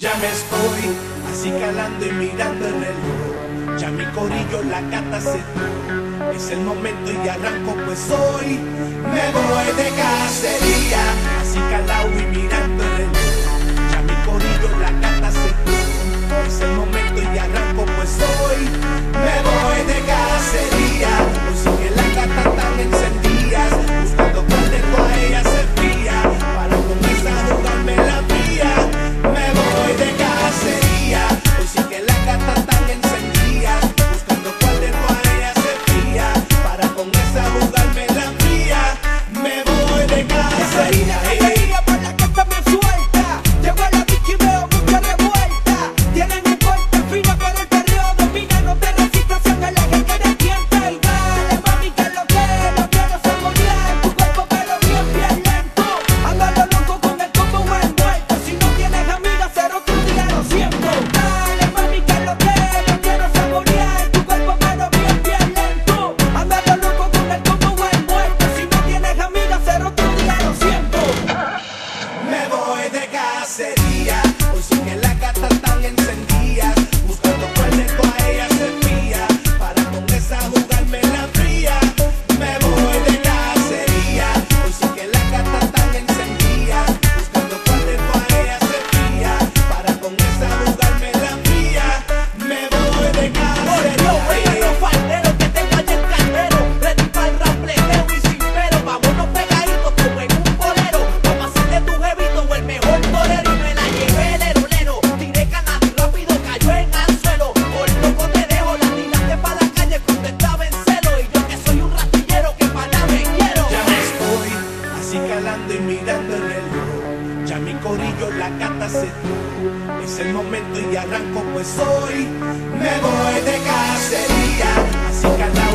Ya me estoy así calando y mirando el reloj. Ya mi corillo la cata se Es el momento y arranco, pues hoy me voy de cacería. cacería. cambio la cata se. Es el momento y arranco pues hoy me voy de cacería. Así que